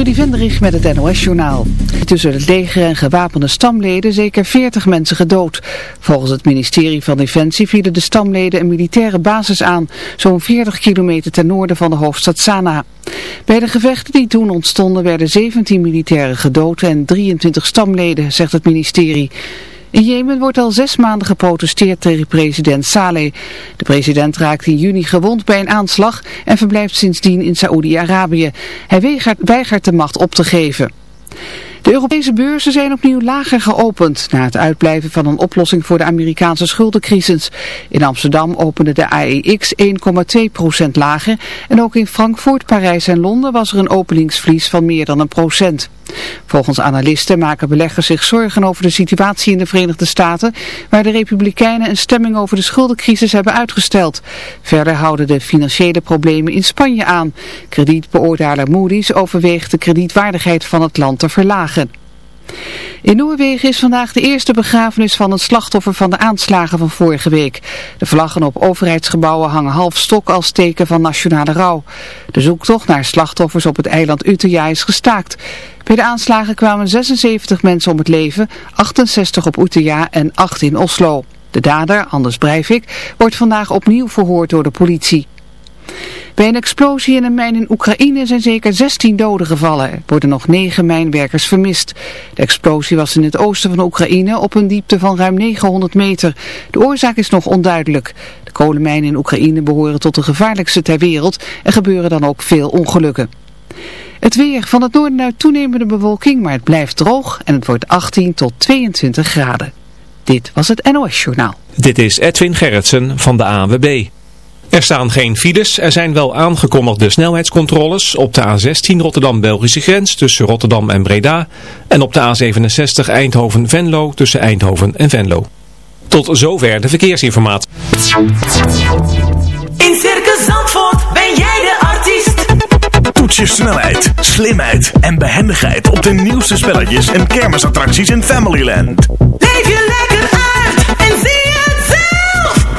Trudy Vendrich met het NOS-journaal. Tussen het leger en gewapende stamleden zeker 40 mensen gedood. Volgens het ministerie van Defensie vielen de stamleden een militaire basis aan, zo'n 40 kilometer ten noorden van de hoofdstad Sanaa. Bij de gevechten die toen ontstonden werden 17 militairen gedood en 23 stamleden, zegt het ministerie. In Jemen wordt al zes maanden geprotesteerd tegen president Saleh. De president raakte in juni gewond bij een aanslag en verblijft sindsdien in Saoedi-Arabië. Hij weigert, weigert de macht op te geven. De Europese beurzen zijn opnieuw lager geopend na het uitblijven van een oplossing voor de Amerikaanse schuldencrisis. In Amsterdam opende de AEX 1,2% lager en ook in Frankfurt, Parijs en Londen was er een openingsvlies van meer dan een procent. Volgens analisten maken beleggers zich zorgen over de situatie in de Verenigde Staten, waar de Republikeinen een stemming over de schuldencrisis hebben uitgesteld. Verder houden de financiële problemen in Spanje aan. Kredietbeoordelaar Moody's overweegt de kredietwaardigheid van het land te verlagen. In Noorwegen is vandaag de eerste begrafenis van het slachtoffer van de aanslagen van vorige week. De vlaggen op overheidsgebouwen hangen half stok als teken van nationale rouw. De zoektocht naar slachtoffers op het eiland Utøya is gestaakt. Bij de aanslagen kwamen 76 mensen om het leven, 68 op Utøya en 8 in Oslo. De dader, Anders Breivik, wordt vandaag opnieuw verhoord door de politie. Bij een explosie in een mijn in Oekraïne zijn zeker 16 doden gevallen. Er worden nog 9 mijnwerkers vermist. De explosie was in het oosten van Oekraïne op een diepte van ruim 900 meter. De oorzaak is nog onduidelijk. De kolenmijnen in Oekraïne behoren tot de gevaarlijkste ter wereld en gebeuren dan ook veel ongelukken. Het weer van het noorden uit toenemende bewolking, maar het blijft droog en het wordt 18 tot 22 graden. Dit was het NOS Journaal. Dit is Edwin Gerritsen van de ANWB. Er staan geen files, er zijn wel aangekondigde snelheidscontroles op de A16 Rotterdam-Belgische grens tussen Rotterdam en Breda en op de A67 Eindhoven-Venlo tussen Eindhoven en Venlo. Tot zover de verkeersinformatie. In Circus Zandvoort ben jij de artiest. Toets je snelheid, slimheid en behendigheid op de nieuwste spelletjes en kermisattracties in Familyland. Leef je lekker uit en zie.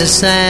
Of sand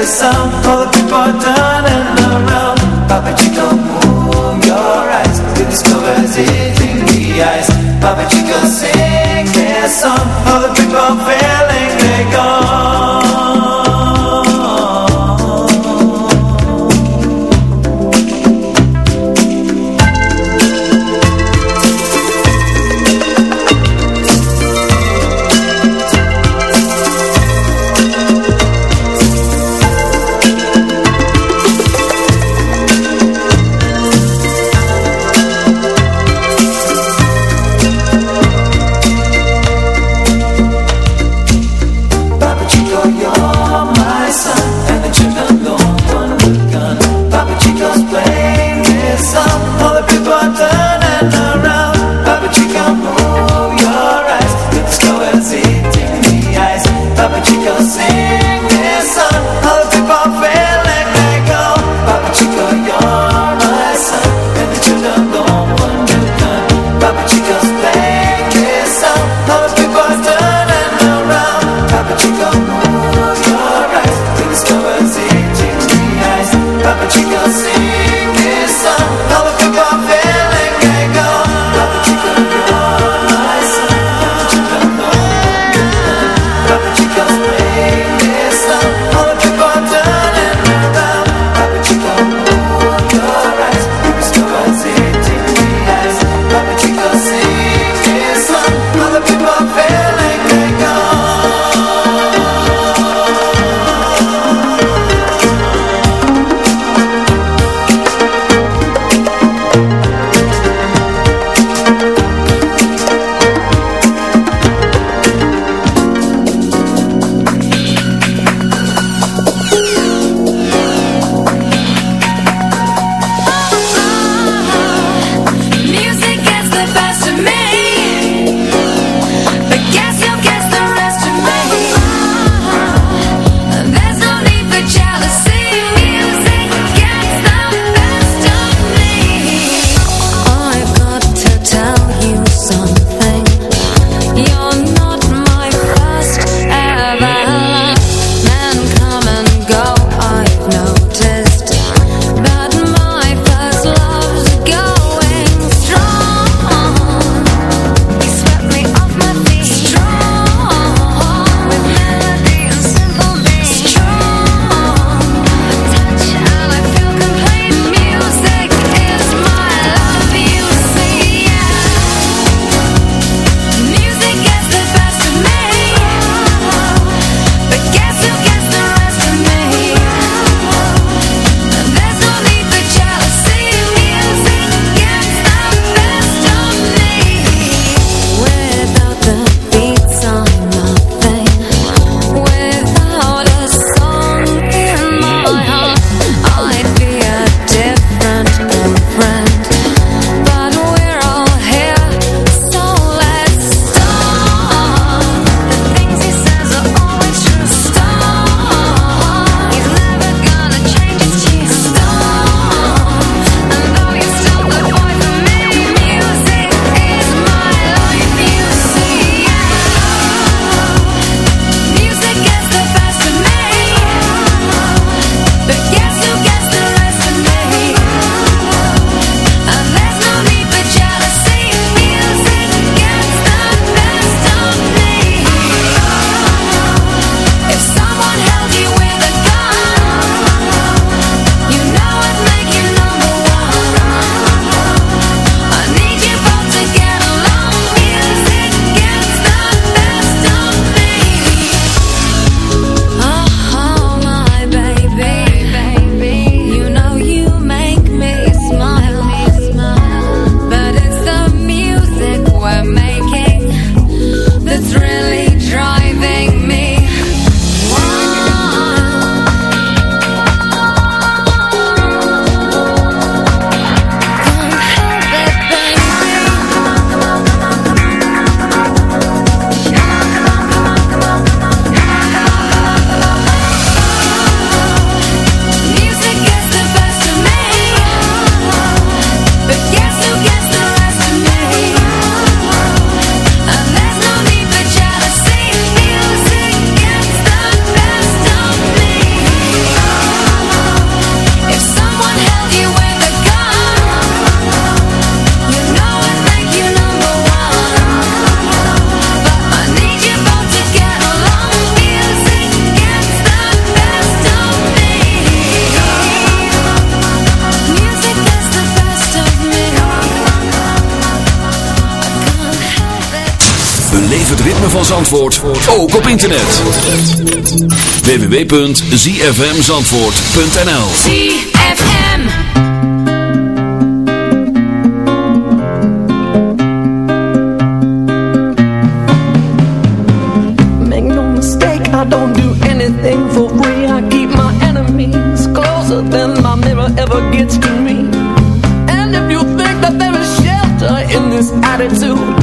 the sound Hold the down around. Move your eyes. Discovers it in the eyes sing song the people failing, they're gone internet. www.zfmzandvoort.nl ZFM. Make no mistake, I don't do anything for free. I keep my enemies closer than my mirror ever gets to me. And if you think that there is shelter in this attitude,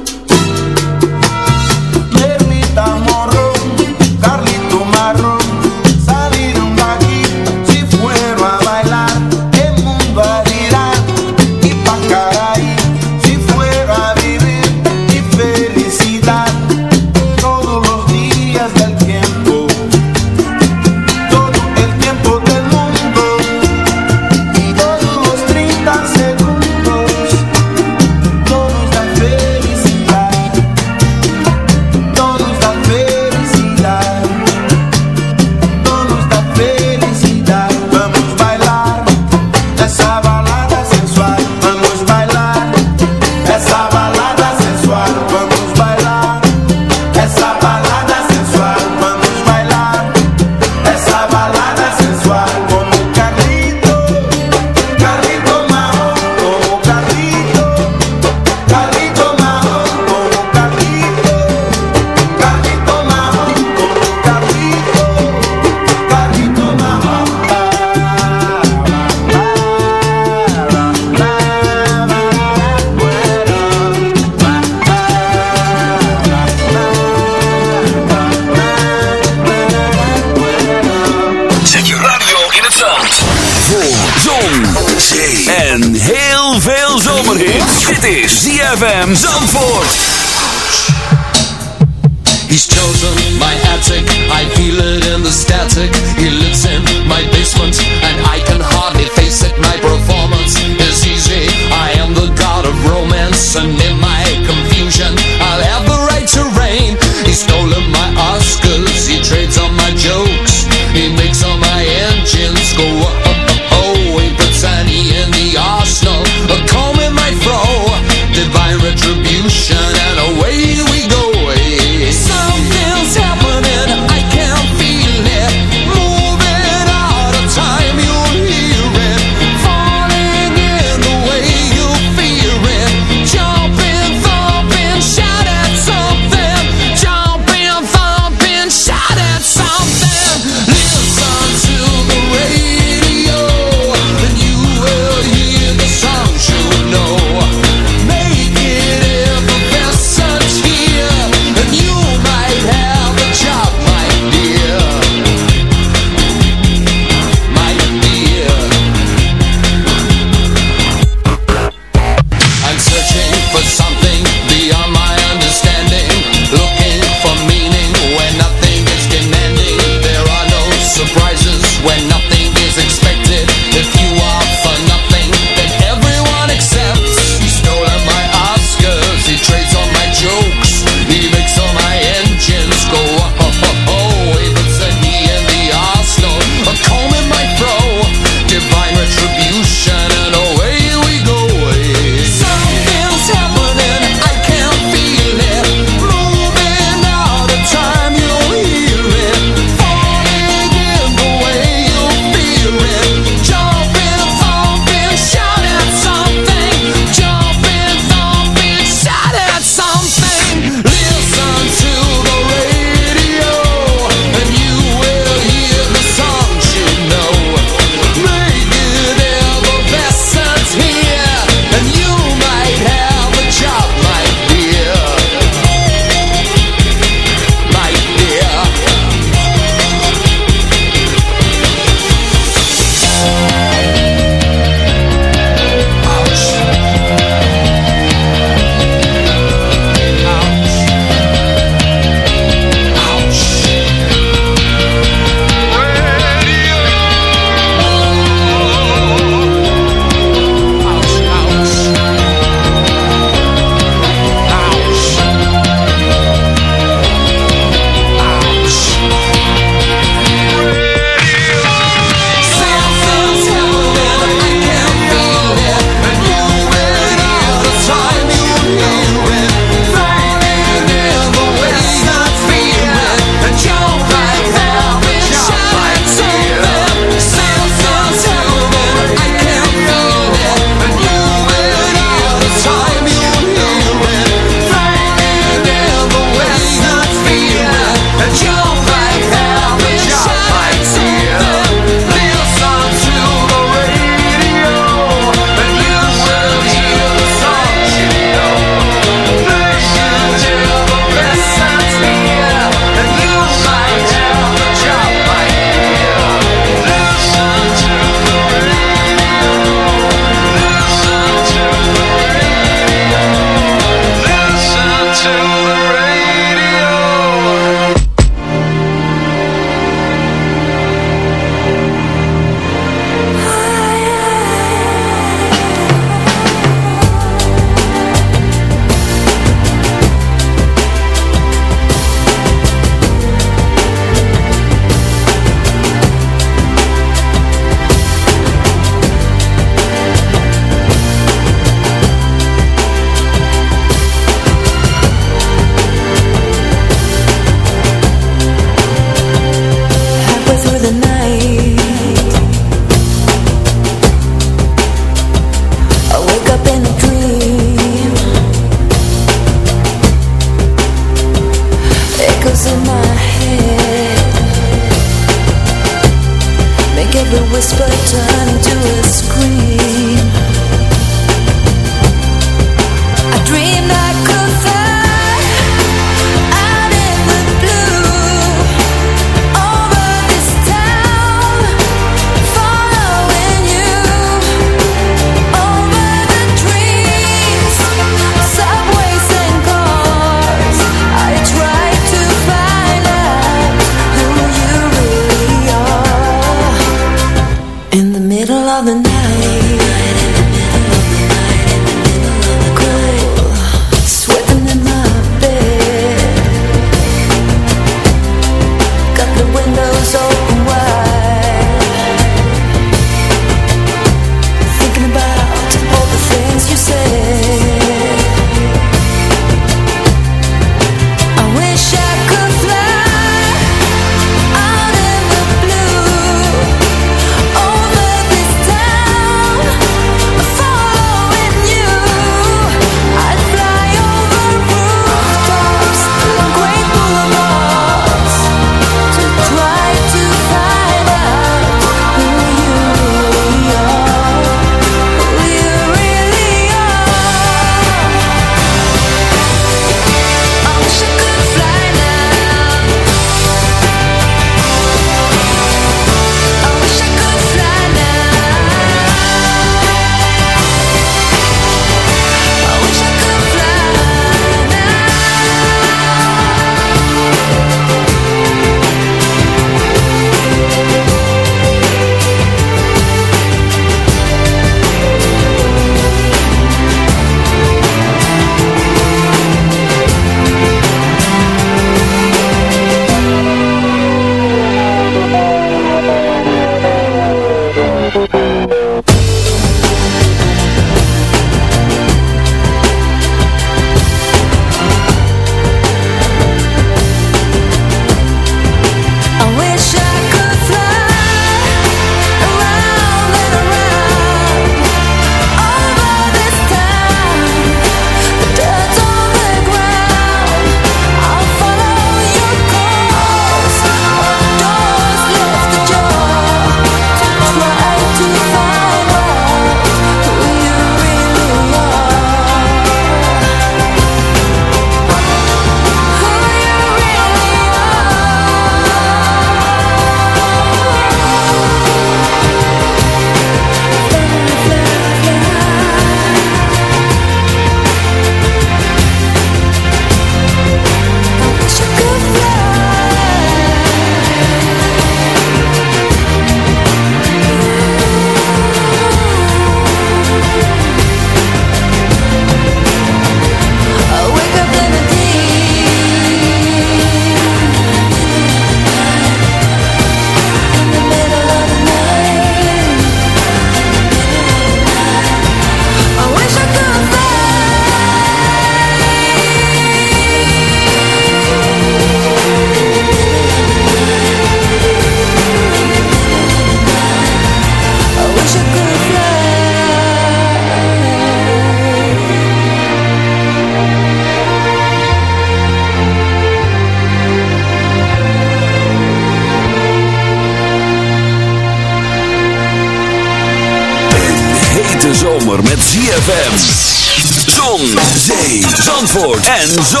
So.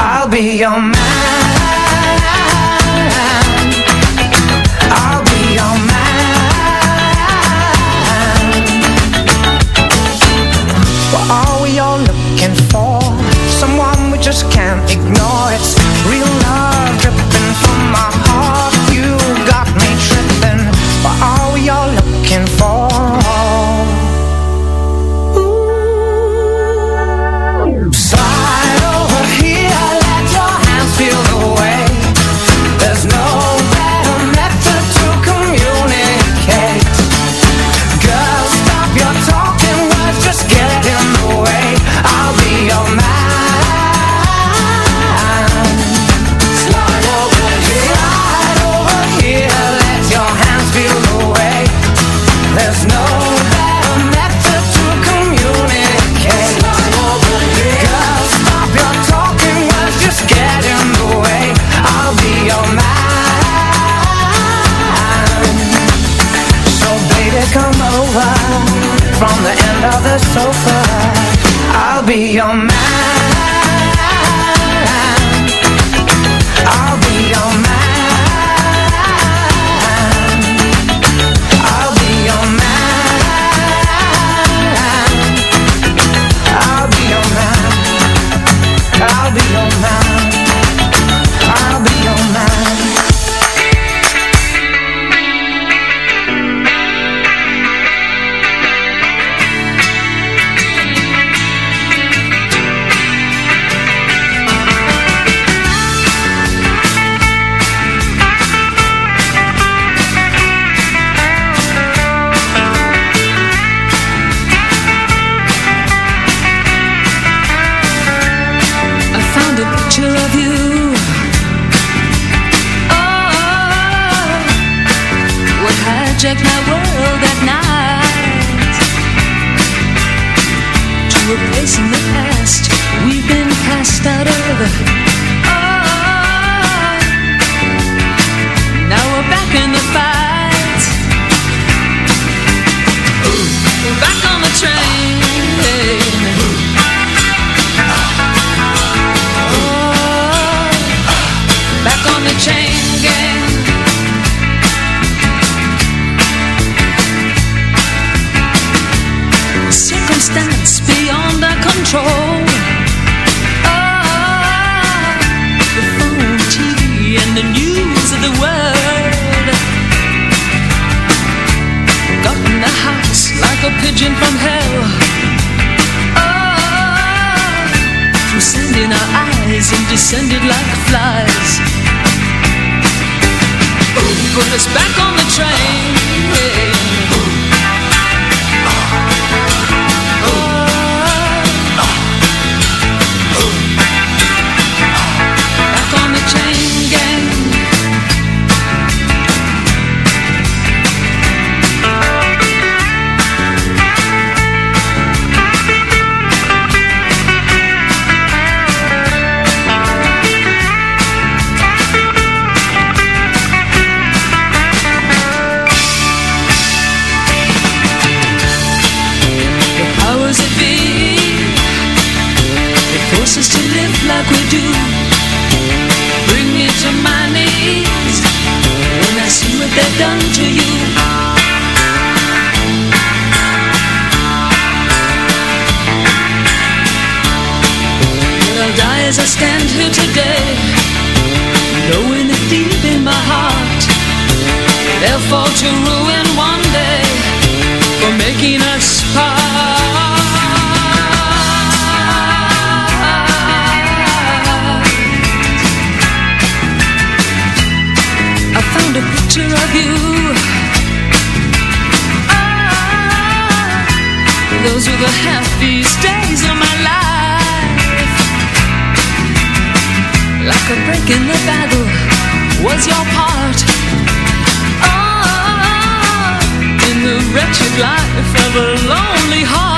I'll be your man. Fall to my knees. When i swear that dance to you. All the lies are stand here today knowing the truth in my heart they'll fault you ruin one day For making us part the happiest days of my life. Like a break in the battle was your part. Ah, In the wretched life of a lonely heart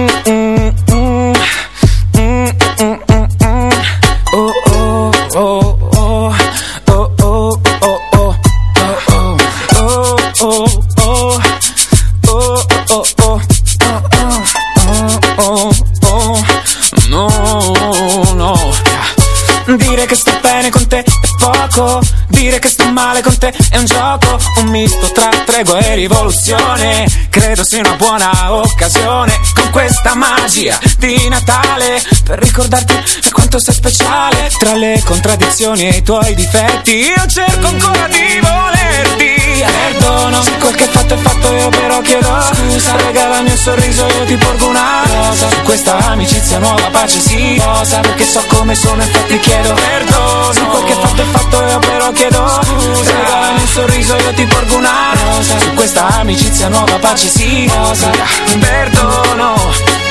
Dire che sto bene con te è poco Dire che sto male con te è un gioco Un misto tra tregua e rivoluzione. Credo sia una buona occasione Con questa magia di Natale Per ricordarti quanto sei speciale Tra le contraddizioni e i tuoi difetti. Io cerco ancora di volerti. Perdono Se quel che fatto è fatto io però chiedo Scusa. Regalami un sorriso io ti porgo una rosa. Su questa amicizia nuova pace sì rosa Perché so come sono infatti chiedo perdono. Se quel che fatto è fatto io però chiedo Scusa regalami un sorriso io ti porgo una rosa. Su questa amicizia nuova pace sì rosa Perdono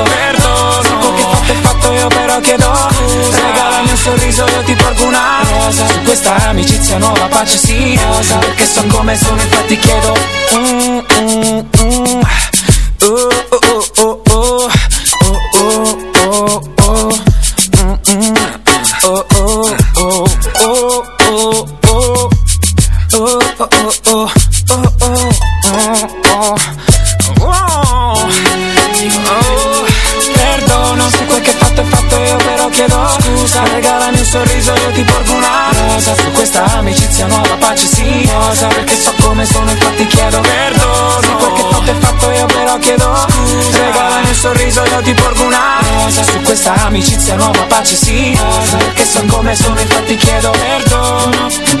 perdono Sacco che fatto è fatto io però chiedo. Scusa Regalami un sorriso io ti porgo una rosa. Su questa amicizia nuova pace si osa Perché so come sono infatti chiedo. Mm, mm, mm. sorriso io ti porgo una rosa Su questa amicizia nuova pace sì. Rosa, Perché son come sono infatti chiedo perdono.